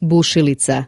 bušilica.